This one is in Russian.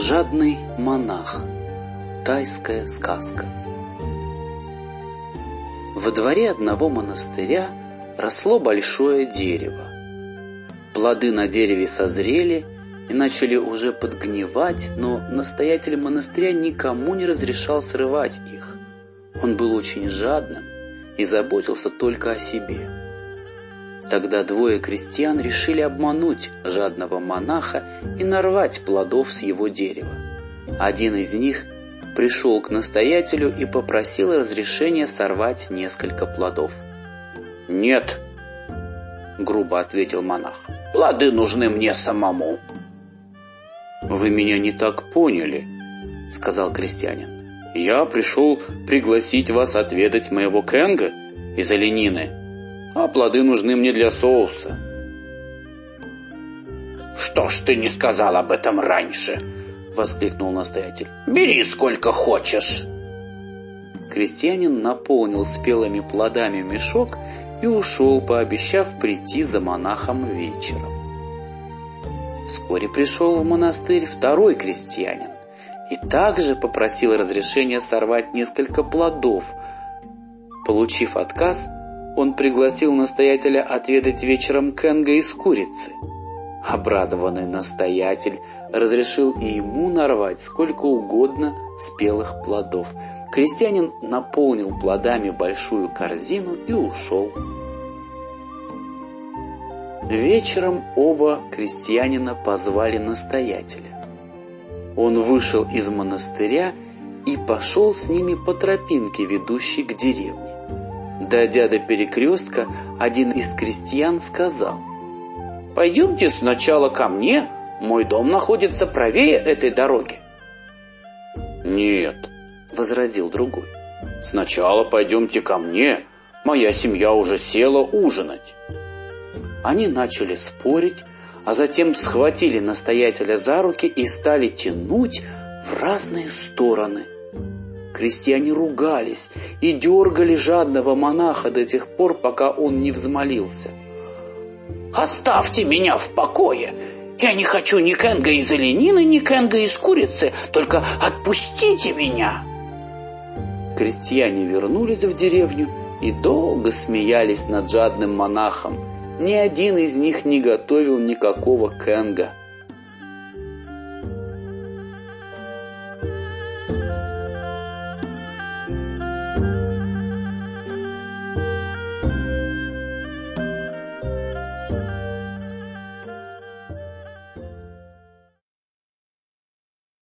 Жадный монах. Тайская сказка. Во дворе одного монастыря росло большое дерево. Плоды на дереве созрели и начали уже подгнивать, но настоятель монастыря никому не разрешал срывать их. Он был очень жадным и заботился только о себе. Тогда двое крестьян решили обмануть жадного монаха и нарвать плодов с его дерева. Один из них пришел к настоятелю и попросил разрешения сорвать несколько плодов. «Нет», — грубо ответил монах, — «плоды нужны мне самому». «Вы меня не так поняли», — сказал крестьянин. «Я пришел пригласить вас отведать моего кенга из оленины, а плоды нужны мне для соуса». «Что ж ты не сказал об этом раньше?» — воскликнул настоятель. «Бери сколько хочешь!» Крестьянин наполнил спелыми плодами мешок и ушел, пообещав прийти за монахом вечером. Вскоре пришел в монастырь второй крестьянин и также попросил разрешения сорвать несколько плодов. Получив отказ, он пригласил настоятеля отведать вечером кенга из курицы. Обрадованный настоятель разрешил и ему нарвать сколько угодно спелых плодов. Крестьянин наполнил плодами большую корзину и ушел. Вечером оба крестьянина позвали настоятеля. Он вышел из монастыря и пошел с ними по тропинке, ведущей к деревне. Дойдя до перекрестка, один из крестьян сказал, «Пойдемте сначала ко мне, мой дом находится правее этой дороги». «Нет», — возразил другой, «сначала пойдемте ко мне, моя семья уже села ужинать». Они начали спорить, а затем схватили настоятеля за руки и стали тянуть в разные стороны. Крестьяне ругались и дергали жадного монаха до тех пор, пока он не взмолился. «Оставьте меня в покое! Я не хочу ни кенга из оленины, ни кенга из курицы, только отпустите меня!» Крестьяне вернулись в деревню и долго смеялись над жадным монахом, ни один из них не готовил никакого кенга.